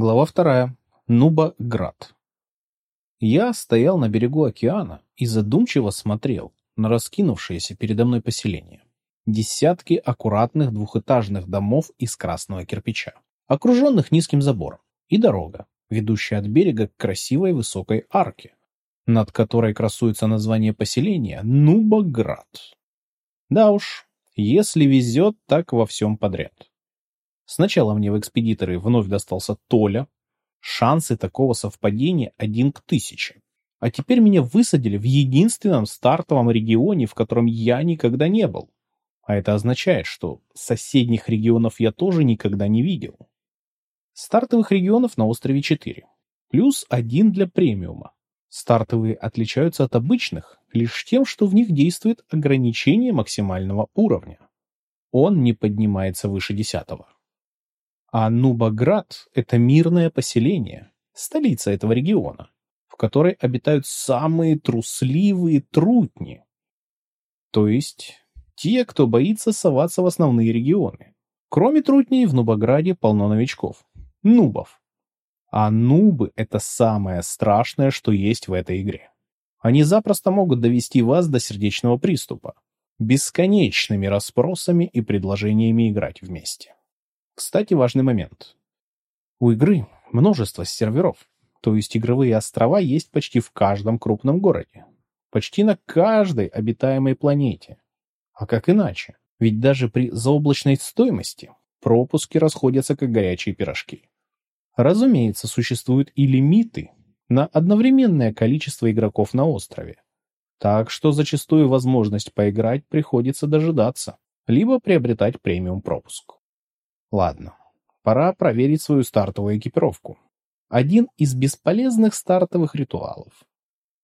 Глава вторая. Нуба-Град. Я стоял на берегу океана и задумчиво смотрел на раскинувшееся передо мной поселение. Десятки аккуратных двухэтажных домов из красного кирпича, окруженных низким забором, и дорога, ведущая от берега к красивой высокой арке, над которой красуется название поселения Нуба-Град. Да уж, если везет, так во всем подряд. Сначала мне в экспедиторы вновь достался Толя. Шансы такого совпадения один к тысяче. А теперь меня высадили в единственном стартовом регионе, в котором я никогда не был. А это означает, что соседних регионов я тоже никогда не видел. Стартовых регионов на острове 4. Плюс один для премиума. Стартовые отличаются от обычных лишь тем, что в них действует ограничение максимального уровня. Он не поднимается выше десятого. А Нубаград — это мирное поселение, столица этого региона, в которой обитают самые трусливые трутни. То есть те, кто боится соваться в основные регионы. Кроме трутней, в Нубаграде полно новичков. Нубов. А нубы — это самое страшное, что есть в этой игре. Они запросто могут довести вас до сердечного приступа, бесконечными расспросами и предложениями играть вместе. Кстати, важный момент. У игры множество серверов, то есть игровые острова есть почти в каждом крупном городе. Почти на каждой обитаемой планете. А как иначе? Ведь даже при заоблачной стоимости пропуски расходятся как горячие пирожки. Разумеется, существуют и лимиты на одновременное количество игроков на острове. Так что зачастую возможность поиграть приходится дожидаться, либо приобретать премиум пропуск. Ладно, пора проверить свою стартовую экипировку. Один из бесполезных стартовых ритуалов.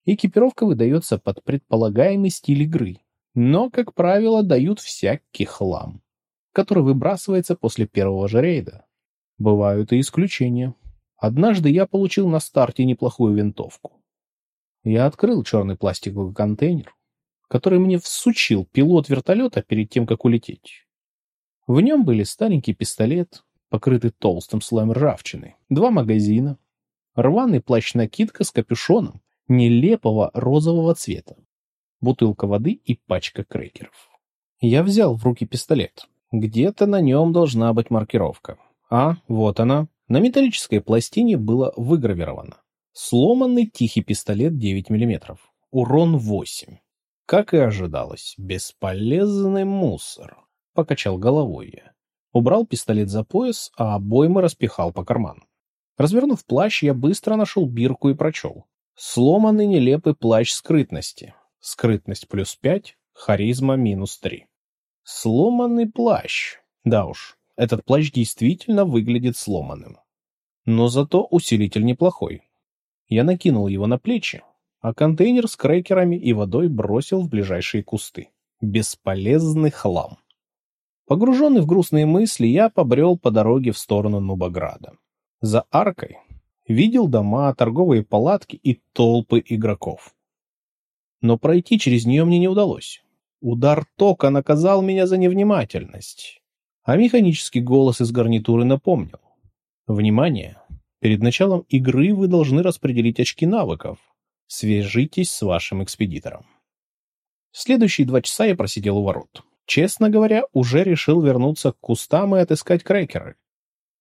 Экипировка выдается под предполагаемый стиль игры, но, как правило, дают всякий хлам, который выбрасывается после первого же рейда. Бывают и исключения. Однажды я получил на старте неплохую винтовку. Я открыл черный пластиковый контейнер, который мне всучил пилот вертолета перед тем, как улететь. В нем были старенький пистолет, покрытый толстым слоем ржавчины, два магазина, рваный плащ-накидка с капюшоном нелепого розового цвета, бутылка воды и пачка крекеров. Я взял в руки пистолет. Где-то на нем должна быть маркировка. А, вот она. На металлической пластине было выгравировано. Сломанный тихий пистолет 9 мм. Урон 8. Как и ожидалось, бесполезный мусор. Покачал головой я. Убрал пистолет за пояс, а обоймы распихал по карманам. Развернув плащ, я быстро нашел бирку и прочел. Сломанный нелепый плащ скрытности. Скрытность плюс пять, харизма минус три. Сломанный плащ. Да уж, этот плащ действительно выглядит сломанным. Но зато усилитель неплохой. Я накинул его на плечи, а контейнер с крекерами и водой бросил в ближайшие кусты. Бесполезный хлам. Погруженный в грустные мысли, я побрел по дороге в сторону Нубаграда. За аркой видел дома, торговые палатки и толпы игроков. Но пройти через нее мне не удалось. Удар тока наказал меня за невнимательность. А механический голос из гарнитуры напомнил. Внимание! Перед началом игры вы должны распределить очки навыков. Свяжитесь с вашим экспедитором. Следующие два часа я просидел у ворот. Честно говоря, уже решил вернуться к кустам и отыскать крекеры.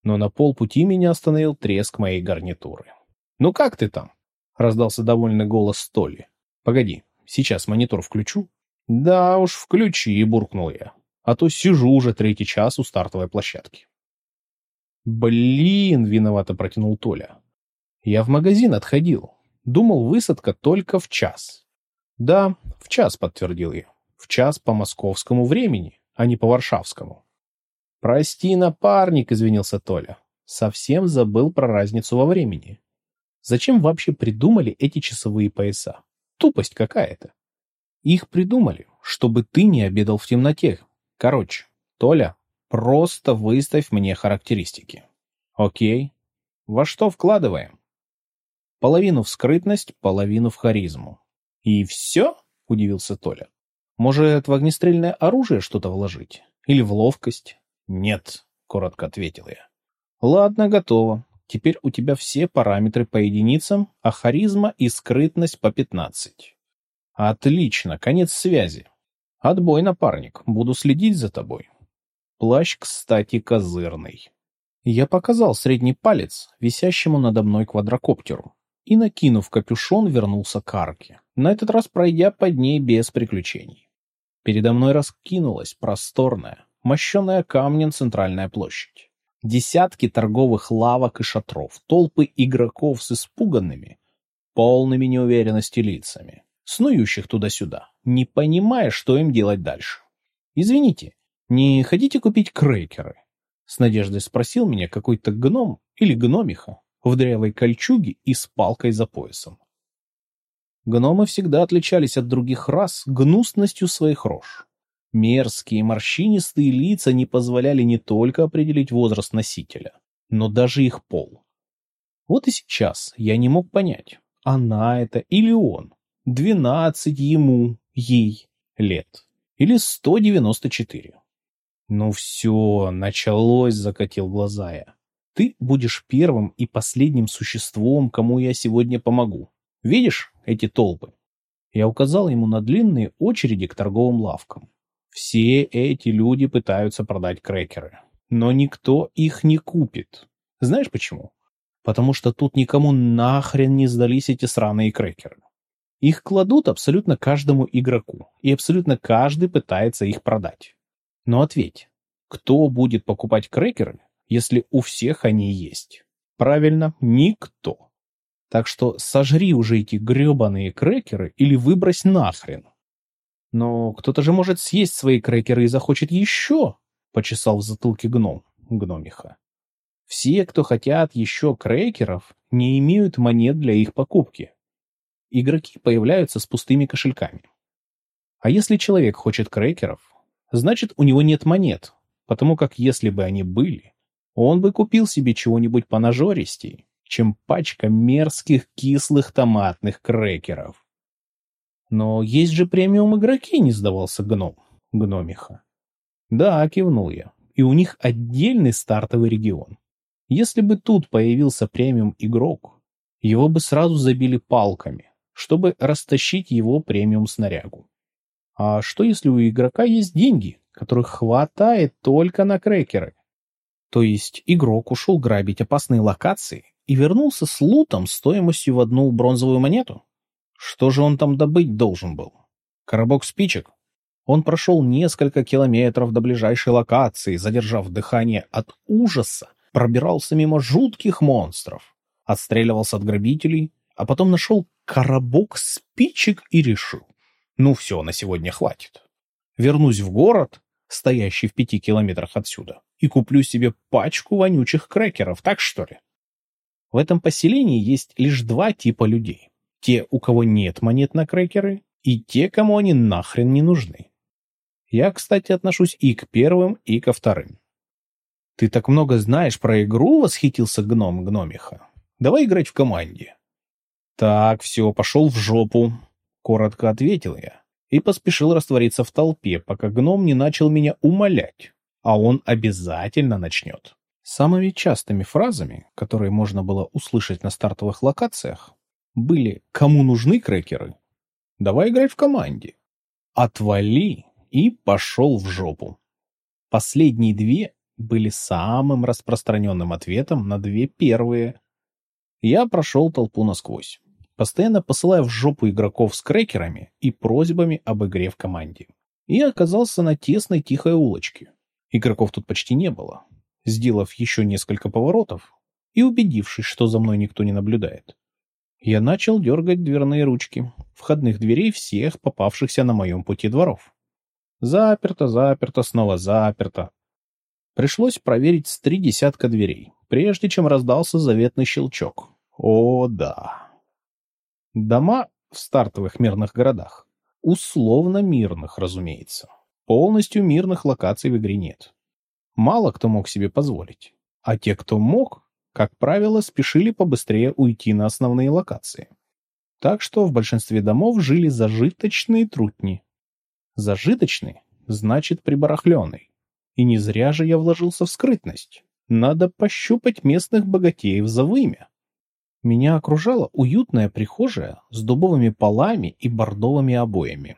Но на полпути меня остановил треск моей гарнитуры. «Ну как ты там?» — раздался довольный голос Столи. «Погоди, сейчас монитор включу». «Да уж, включи», — буркнул я. «А то сижу уже третий час у стартовой площадки». «Блин!» — виновато протянул Толя. «Я в магазин отходил. Думал, высадка только в час». «Да, в час», — подтвердил я в час по московскому времени, а не по варшавскому. «Прости, напарник», — извинился Толя. «Совсем забыл про разницу во времени. Зачем вообще придумали эти часовые пояса? Тупость какая-то. Их придумали, чтобы ты не обедал в темноте. Короче, Толя, просто выставь мне характеристики. Окей. Во что вкладываем? Половину в скрытность, половину в харизму. И все? Удивился Толя. Может, в огнестрельное оружие что-то вложить? Или в ловкость? Нет, коротко ответил я. Ладно, готово. теперь у тебя все параметры по единицам, а харизма и скрытность по 15. Отлично, конец связи. Отбой, напарник, буду следить за тобой. Плащ, кстати, козырный. Я показал средний палец висящему надо мной квадрокоптеру и, накинув капюшон, вернулся к арке, на этот раз пройдя под ней без приключений. Передо мной раскинулась просторная, мощенная камнем центральная площадь. Десятки торговых лавок и шатров, толпы игроков с испуганными, полными неуверенности лицами, снующих туда-сюда, не понимая, что им делать дальше. «Извините, не хотите купить крекеры?» С надеждой спросил меня какой-то гном или гномиха в древой кольчуге и с палкой за поясом. Гномы всегда отличались от других рас гнусностью своих рож. Мерзкие морщинистые лица не позволяли не только определить возраст носителя, но даже их пол. Вот и сейчас я не мог понять, она это или он. Двенадцать ему, ей, лет. Или сто девяносто четыре. Ну все, началось, закатил глаза я. Ты будешь первым и последним существом, кому я сегодня помогу. Видишь эти толпы? Я указал ему на длинные очереди к торговым лавкам. Все эти люди пытаются продать крекеры, но никто их не купит. Знаешь почему? Потому что тут никому нахрен не сдались эти сраные крекеры. Их кладут абсолютно каждому игроку, и абсолютно каждый пытается их продать. Но ответь, кто будет покупать крекеры, если у всех они есть? Правильно, никто. Так что сожри уже эти гребаные крекеры или выбрось нахрен. Но кто-то же может съесть свои крекеры и захочет еще, почесал в затылке гном, гномиха. Все, кто хотят еще крекеров, не имеют монет для их покупки. Игроки появляются с пустыми кошельками. А если человек хочет крекеров, значит у него нет монет, потому как если бы они были, он бы купил себе чего-нибудь понажористей чем пачка мерзких кислых томатных крекеров. Но есть же премиум игроки, не сдавался гном, гномиха. Да, кивнул я. И у них отдельный стартовый регион. Если бы тут появился премиум игрок, его бы сразу забили палками, чтобы растащить его премиум снарягу. А что если у игрока есть деньги, которых хватает только на крекеры? То есть игрок ушел грабить опасные локации и вернулся с лутом стоимостью в одну бронзовую монету? Что же он там добыть должен был? Коробок спичек? Он прошел несколько километров до ближайшей локации, задержав дыхание от ужаса, пробирался мимо жутких монстров, отстреливался от грабителей, а потом нашел коробок спичек и решил. Ну все, на сегодня хватит. Вернусь в город, стоящий в пяти километрах отсюда, и куплю себе пачку вонючих крекеров, так что ли? В этом поселении есть лишь два типа людей. Те, у кого нет монет на крекеры, и те, кому они нахрен не нужны. Я, кстати, отношусь и к первым, и ко вторым. «Ты так много знаешь про игру?» — восхитился гном гномиха. «Давай играть в команде». «Так, все, пошел в жопу», — коротко ответил я и поспешил раствориться в толпе, пока гном не начал меня умолять, а он обязательно начнет. Самыми частыми фразами, которые можно было услышать на стартовых локациях, были «Кому нужны крекеры?» «Давай играть в команде», «Отвали» и «Пошел в жопу». Последние две были самым распространенным ответом на две первые. Я прошел толпу насквозь, постоянно посылая в жопу игроков с крекерами и просьбами об игре в команде. И оказался на тесной тихой улочке. Игроков тут почти не было, сделав еще несколько поворотов и убедившись, что за мной никто не наблюдает, я начал дергать дверные ручки входных дверей всех попавшихся на моем пути дворов. Заперто, заперто, снова заперто. Пришлось проверить с три десятка дверей, прежде чем раздался заветный щелчок. О, да. Дома в стартовых мирных городах. Условно мирных, разумеется. Полностью мирных локаций в игре нет мало кто мог себе позволить. А те, кто мог, как правило, спешили побыстрее уйти на основные локации. Так что в большинстве домов жили зажиточные трутни. Зажиточный значит прибарахленный. И не зря же я вложился в скрытность. Надо пощупать местных богатеев за вымя. Меня окружала уютная прихожая с дубовыми полами и бордовыми обоями.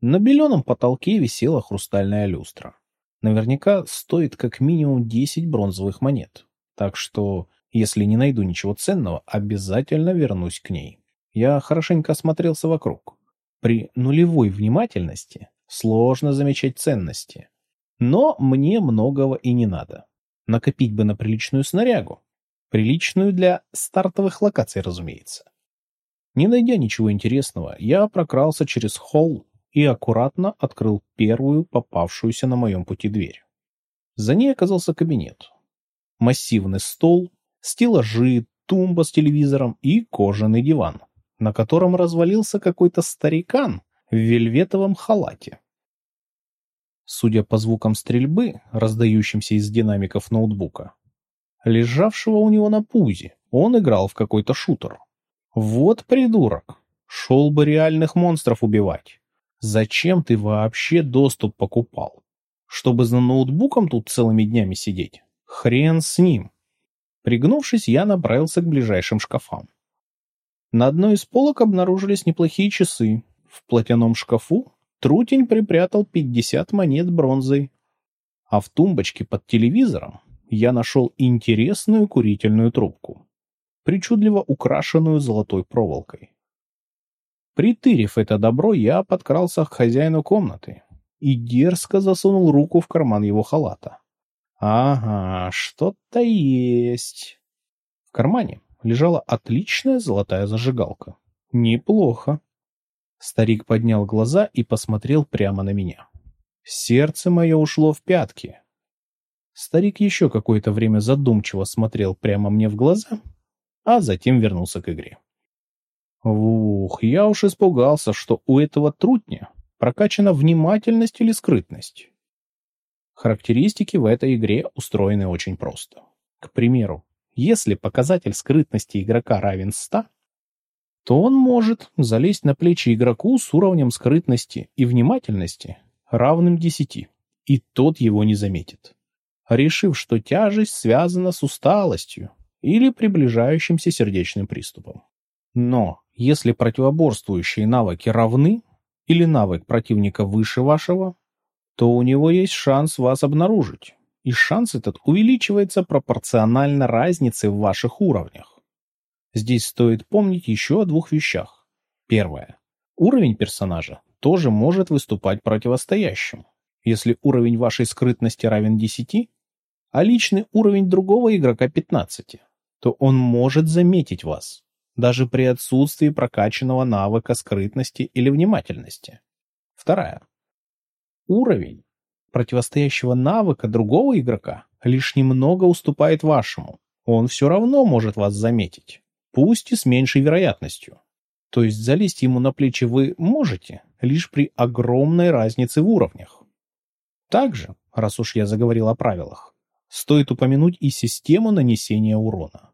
На беленом потолке висела хрустальная люстра. Наверняка стоит как минимум 10 бронзовых монет. Так что, если не найду ничего ценного, обязательно вернусь к ней. Я хорошенько осмотрелся вокруг. При нулевой внимательности сложно замечать ценности. Но мне многого и не надо. Накопить бы на приличную снарягу. Приличную для стартовых локаций, разумеется. Не найдя ничего интересного, я прокрался через холл и аккуратно открыл первую попавшуюся на моем пути дверь. За ней оказался кабинет. Массивный стол, стеллажи, тумба с телевизором и кожаный диван, на котором развалился какой-то старикан в вельветовом халате. Судя по звукам стрельбы, раздающимся из динамиков ноутбука, лежавшего у него на пузе. Он играл в какой-то шутер. Вот придурок. Шел бы реальных монстров убивать. Зачем ты вообще доступ покупал? Чтобы за ноутбуком тут целыми днями сидеть? Хрен с ним. Пригнувшись, я направился к ближайшим шкафам. На одной из полок обнаружились неплохие часы. В платяном шкафу Трутень припрятал 50 монет бронзой. А в тумбочке под телевизором я нашел интересную курительную трубку, причудливо украшенную золотой проволокой. Притырив это добро, я подкрался к хозяину комнаты и дерзко засунул руку в карман его халата. Ага, что-то есть. В кармане лежала отличная золотая зажигалка. Неплохо. Старик поднял глаза и посмотрел прямо на меня. Сердце мое ушло в пятки. Старик еще какое-то время задумчиво смотрел прямо мне в глаза, а затем вернулся к игре. Ух, я уж испугался, что у этого трутня прокачана внимательность или скрытность. Характеристики в этой игре устроены очень просто. К примеру, если показатель скрытности игрока равен 100, то он может залезть на плечи игроку с уровнем скрытности и внимательности равным 10, и тот его не заметит решив, что тяжесть связана с усталостью или приближающимся сердечным приступом. Но если противоборствующие навыки равны или навык противника выше вашего, то у него есть шанс вас обнаружить, и шанс этот увеличивается пропорционально разнице в ваших уровнях. Здесь стоит помнить еще о двух вещах. Первое. Уровень персонажа тоже может выступать противостоящим. Если уровень вашей скрытности равен 10, а личный уровень другого игрока 15, то он может заметить вас, даже при отсутствии прокачанного навыка скрытности или внимательности. Вторая. Уровень противостоящего навыка другого игрока лишь немного уступает вашему. Он все равно может вас заметить, пусть и с меньшей вероятностью. То есть залезть ему на плечи вы можете, лишь при огромной разнице в уровнях. Также, раз уж я заговорил о правилах, стоит упомянуть и систему нанесения урона.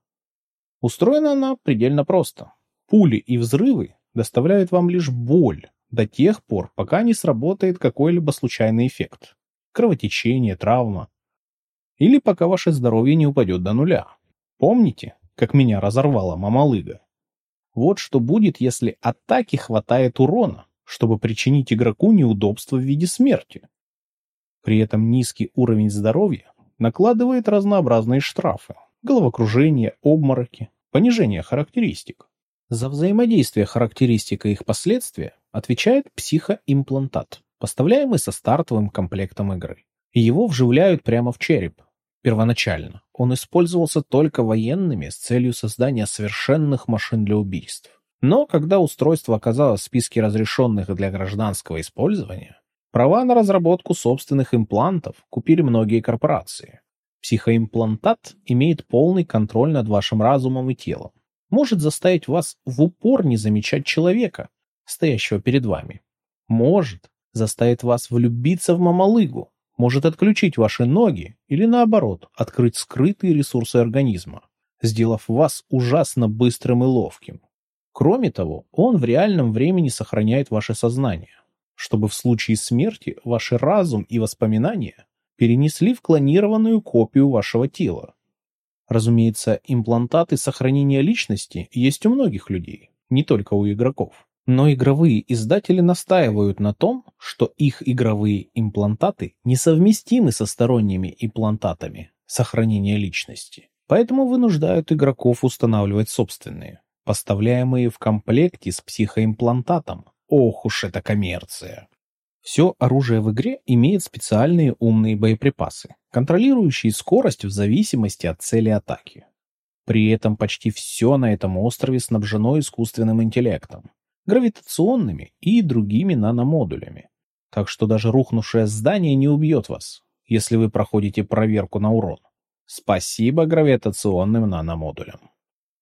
Устроена она предельно просто. Пули и взрывы доставляют вам лишь боль до тех пор, пока не сработает какой-либо случайный эффект. Кровотечение, травма. Или пока ваше здоровье не упадет до нуля. Помните, как меня разорвала мамалыга? Вот что будет, если атаки хватает урона, чтобы причинить игроку неудобство в виде смерти. При этом низкий уровень здоровья накладывает разнообразные штрафы, головокружение, обмороки, понижение характеристик. За взаимодействие характеристика и их последствия отвечает психоимплантат, поставляемый со стартовым комплектом игры. Его вживляют прямо в череп. Первоначально он использовался только военными с целью создания совершенных машин для убийств. Но когда устройство оказалось в списке разрешенных для гражданского использования, Права на разработку собственных имплантов купили многие корпорации. Психоимплантат имеет полный контроль над вашим разумом и телом. Может заставить вас в упор не замечать человека, стоящего перед вами. Может заставить вас влюбиться в мамалыгу. Может отключить ваши ноги или наоборот, открыть скрытые ресурсы организма, сделав вас ужасно быстрым и ловким. Кроме того, он в реальном времени сохраняет ваше сознание чтобы в случае смерти ваш разум и воспоминания перенесли в клонированную копию вашего тела. Разумеется, имплантаты сохранения личности есть у многих людей, не только у игроков. Но игровые издатели настаивают на том, что их игровые имплантаты несовместимы со сторонними имплантатами сохранения личности. Поэтому вынуждают игроков устанавливать собственные, поставляемые в комплекте с психоимплантатом. Ох уж эта коммерция! Все оружие в игре имеет специальные умные боеприпасы, контролирующие скорость в зависимости от цели атаки. При этом почти все на этом острове снабжено искусственным интеллектом, гравитационными и другими наномодулями. Так что даже рухнувшее здание не убьет вас, если вы проходите проверку на урон. Спасибо гравитационным наномодулям.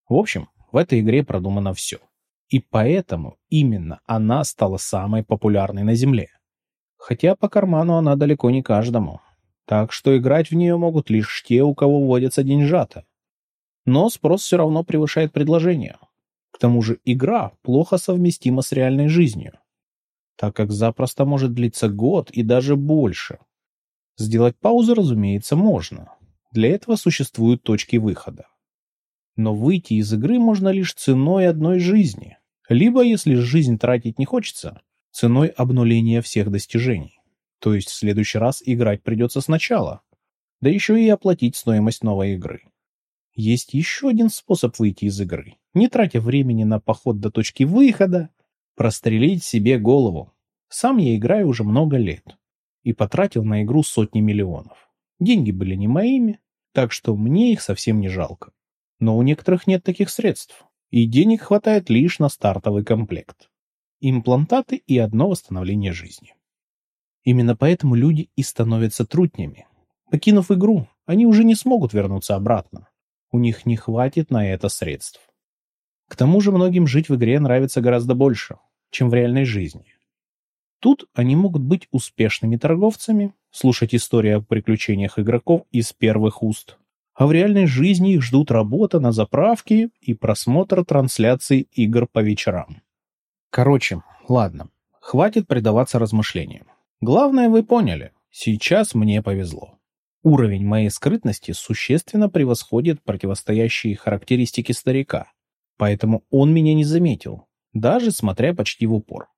В общем, в этой игре продумано все. И поэтому именно она стала самой популярной на Земле. Хотя по карману она далеко не каждому. Так что играть в нее могут лишь те, у кого водятся деньжата. Но спрос все равно превышает предложение. К тому же игра плохо совместима с реальной жизнью, так как запросто может длиться год и даже больше. Сделать паузу, разумеется, можно. Для этого существуют точки выхода. Но выйти из игры можно лишь ценой одной жизни. Либо, если жизнь тратить не хочется, ценой обнуления всех достижений. То есть в следующий раз играть придется сначала. Да еще и оплатить стоимость новой игры. Есть еще один способ выйти из игры, не тратя времени на поход до точки выхода, прострелить себе голову. Сам я играю уже много лет и потратил на игру сотни миллионов. Деньги были не моими, так что мне их совсем не жалко. Но у некоторых нет таких средств, и денег хватает лишь на стартовый комплект имплантаты и одно восстановление жизни. Именно поэтому люди и становятся трутнями. Покинув игру, они уже не смогут вернуться обратно. У них не хватит на это средств. К тому же многим жить в игре нравится гораздо больше, чем в реальной жизни. Тут они могут быть успешными торговцами, слушать истории о приключениях игроков из первых уст, а в реальной жизни их ждут работа на заправке и просмотр трансляций игр по вечерам. Короче, ладно, хватит предаваться размышлениям. Главное, вы поняли, сейчас мне повезло. Уровень моей скрытности существенно превосходит противостоящие характеристики старика, поэтому он меня не заметил, даже смотря почти в упор.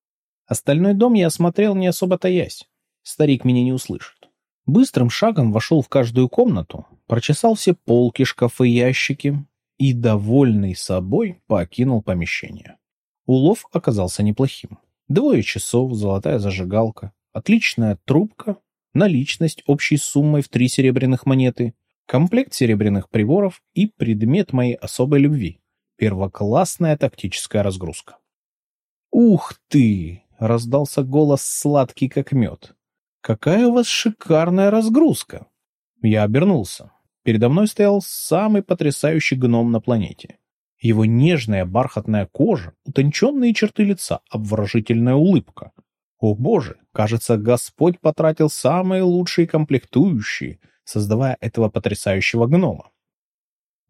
Остальной дом я осмотрел не особо таясь. Старик меня не услышит. Быстрым шагом вошел в каждую комнату, прочесал все полки, шкафы, ящики и, довольный собой, покинул помещение. Улов оказался неплохим. Двое часов, золотая зажигалка, отличная трубка, наличность общей суммой в три серебряных монеты, комплект серебряных приборов и предмет моей особой любви — первоклассная тактическая разгрузка. «Ух ты!» — раздался голос сладкий как мед. «Какая у вас шикарная разгрузка!» Я обернулся. Передо мной стоял самый потрясающий гном на планете. Его нежная бархатная кожа, утонченные черты лица, обворожительная улыбка. О боже, кажется, Господь потратил самые лучшие комплектующие, создавая этого потрясающего гнома.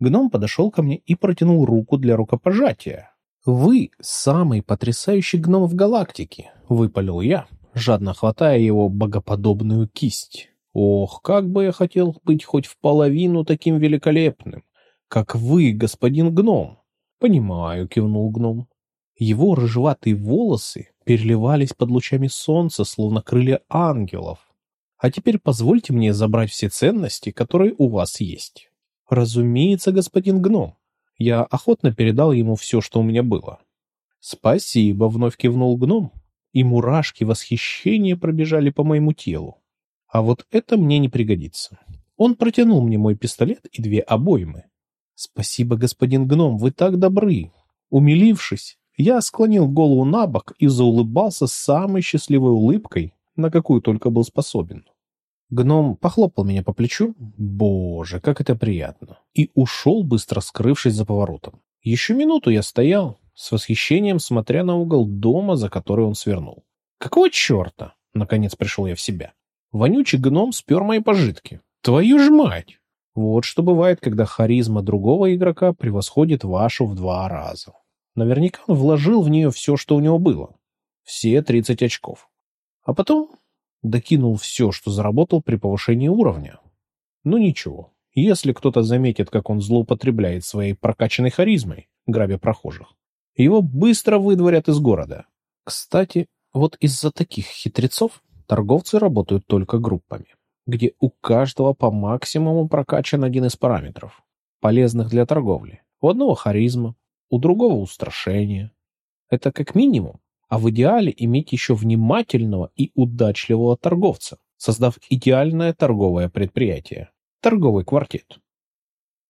Гном подошел ко мне и протянул руку для рукопожатия. «Вы самый потрясающий гном в галактике», — выпалил я, жадно хватая его богоподобную кисть. «Ох, как бы я хотел быть хоть в половину таким великолепным, как вы, господин гном!» «Понимаю», — кивнул гном. Его рыжеватые волосы переливались под лучами солнца, словно крылья ангелов. «А теперь позвольте мне забрать все ценности, которые у вас есть». «Разумеется, господин гном». Я охотно передал ему все, что у меня было. «Спасибо», — вновь кивнул гном, и мурашки восхищения пробежали по моему телу. А вот это мне не пригодится. Он протянул мне мой пистолет и две обоймы. «Спасибо, господин гном, вы так добры!» Умилившись, я склонил голову на бок и заулыбался самой счастливой улыбкой, на какую только был способен. Гном похлопал меня по плечу, боже, как это приятно, и ушел, быстро скрывшись за поворотом. Еще минуту я стоял, с восхищением смотря на угол дома, за который он свернул. «Какого черта?» — наконец пришел я в себя. Вонючий гном спер мои пожитки. «Твою ж мать!» Вот что бывает, когда харизма другого игрока превосходит вашу в два раза. Наверняка он вложил в нее все, что у него было. Все 30 очков. А потом Докинул все, что заработал при повышении уровня. Ну ничего, если кто-то заметит, как он злоупотребляет своей прокачанной харизмой, грабя прохожих, его быстро выдворят из города. Кстати, вот из-за таких хитрецов торговцы работают только группами, где у каждого по максимуму прокачан один из параметров, полезных для торговли. У одного харизма, у другого устрашение. Это как минимум, а в идеале иметь еще внимательного и удачливого торговца, создав идеальное торговое предприятие, торговый квартет.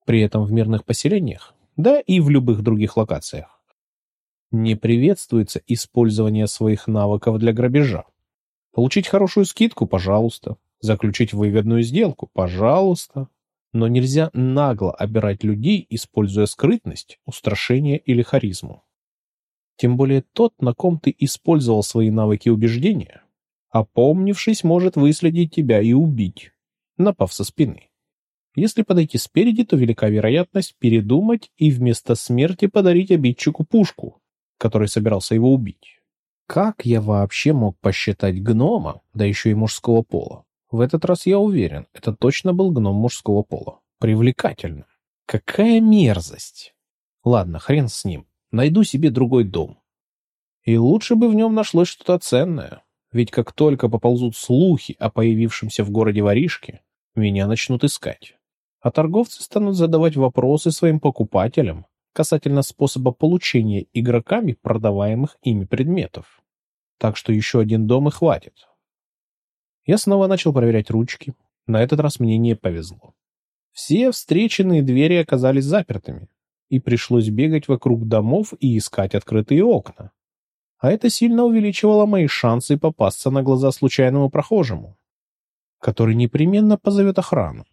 При этом в мирных поселениях, да и в любых других локациях, не приветствуется использование своих навыков для грабежа. Получить хорошую скидку – пожалуйста. Заключить выгодную сделку – пожалуйста. Но нельзя нагло обирать людей, используя скрытность, устрашение или харизму. Тем более тот, на ком ты использовал свои навыки убеждения, опомнившись, может выследить тебя и убить, напав со спины. Если подойти спереди, то велика вероятность передумать и вместо смерти подарить обидчику пушку, который собирался его убить. Как я вообще мог посчитать гнома, да еще и мужского пола? В этот раз я уверен, это точно был гном мужского пола. Привлекательно. Какая мерзость. Ладно, хрен с ним. Найду себе другой дом. И лучше бы в нем нашлось что-то ценное. Ведь как только поползут слухи о появившемся в городе воришке, меня начнут искать. А торговцы станут задавать вопросы своим покупателям касательно способа получения игроками продаваемых ими предметов. Так что еще один дом и хватит. Я снова начал проверять ручки. На этот раз мне не повезло. Все встреченные двери оказались запертыми, и пришлось бегать вокруг домов и искать открытые окна. А это сильно увеличивало мои шансы попасться на глаза случайному прохожему, который непременно позовет охрану.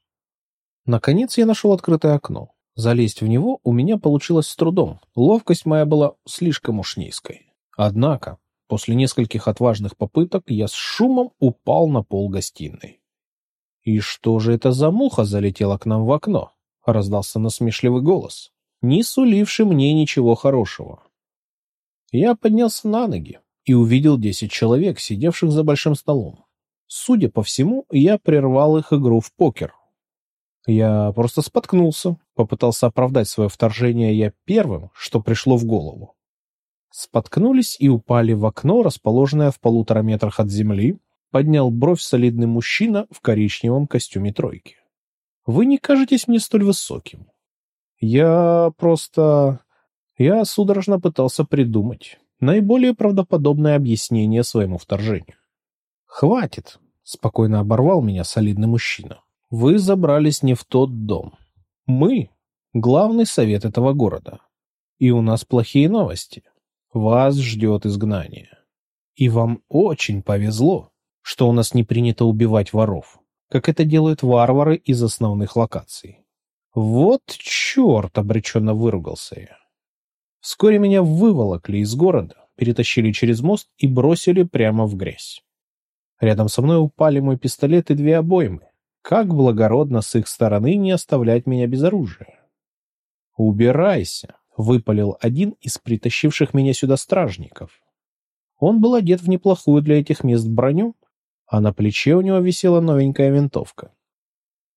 Наконец я нашел открытое окно. Залезть в него у меня получилось с трудом. Ловкость моя была слишком уж низкой. Однако После нескольких отважных попыток я с шумом упал на пол гостиной. «И что же это за муха залетела к нам в окно?» — раздался насмешливый голос, не суливший мне ничего хорошего. Я поднялся на ноги и увидел десять человек, сидевших за большим столом. Судя по всему, я прервал их игру в покер. Я просто споткнулся, попытался оправдать свое вторжение я первым, что пришло в голову споткнулись и упали в окно, расположенное в полутора метрах от земли, поднял бровь солидный мужчина в коричневом костюме тройки. «Вы не кажетесь мне столь высоким. Я просто... Я судорожно пытался придумать наиболее правдоподобное объяснение своему вторжению. «Хватит!» — спокойно оборвал меня солидный мужчина. «Вы забрались не в тот дом. Мы — главный совет этого города. И у нас плохие новости. Вас ждет изгнание. И вам очень повезло, что у нас не принято убивать воров, как это делают варвары из основных локаций. Вот черт, обреченно выругался я. Вскоре меня выволокли из города, перетащили через мост и бросили прямо в грязь. Рядом со мной упали мой пистолет и две обоймы. Как благородно с их стороны не оставлять меня без оружия. «Убирайся!» Выпалил один из притащивших меня сюда стражников. Он был одет в неплохую для этих мест броню, а на плече у него висела новенькая винтовка.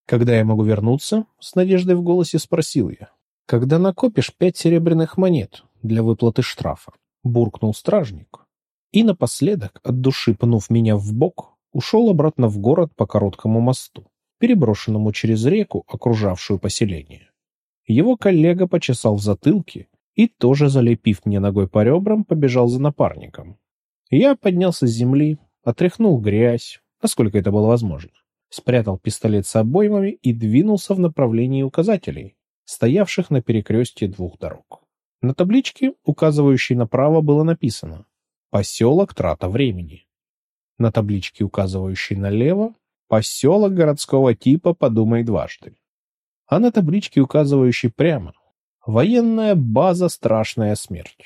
«Когда я могу вернуться?» — с надеждой в голосе спросил я. «Когда накопишь пять серебряных монет для выплаты штрафа», — буркнул стражник. И напоследок, от души пнув меня в бок, ушел обратно в город по короткому мосту, переброшенному через реку, окружавшую поселение. Его коллега почесал в затылке и, тоже залепив мне ногой по ребрам, побежал за напарником. Я поднялся с земли, отряхнул грязь, насколько это было возможно, спрятал пистолет с обоймами и двинулся в направлении указателей, стоявших на перекрестье двух дорог. На табличке, указывающей направо, было написано «Поселок трата времени». На табличке, указывающей налево, «Поселок городского типа, подумай дважды» а на табличке, указывающей прямо «Военная база «Страшная смерть».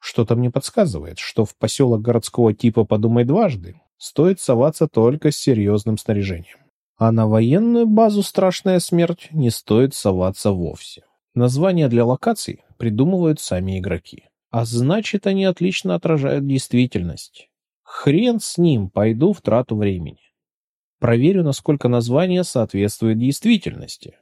Что-то мне подсказывает, что в поселок городского типа «Подумай дважды» стоит соваться только с серьезным снаряжением. А на военную базу «Страшная смерть» не стоит соваться вовсе. Названия для локаций придумывают сами игроки. А значит, они отлично отражают действительность. Хрен с ним, пойду в трату времени. Проверю, насколько название соответствует действительности.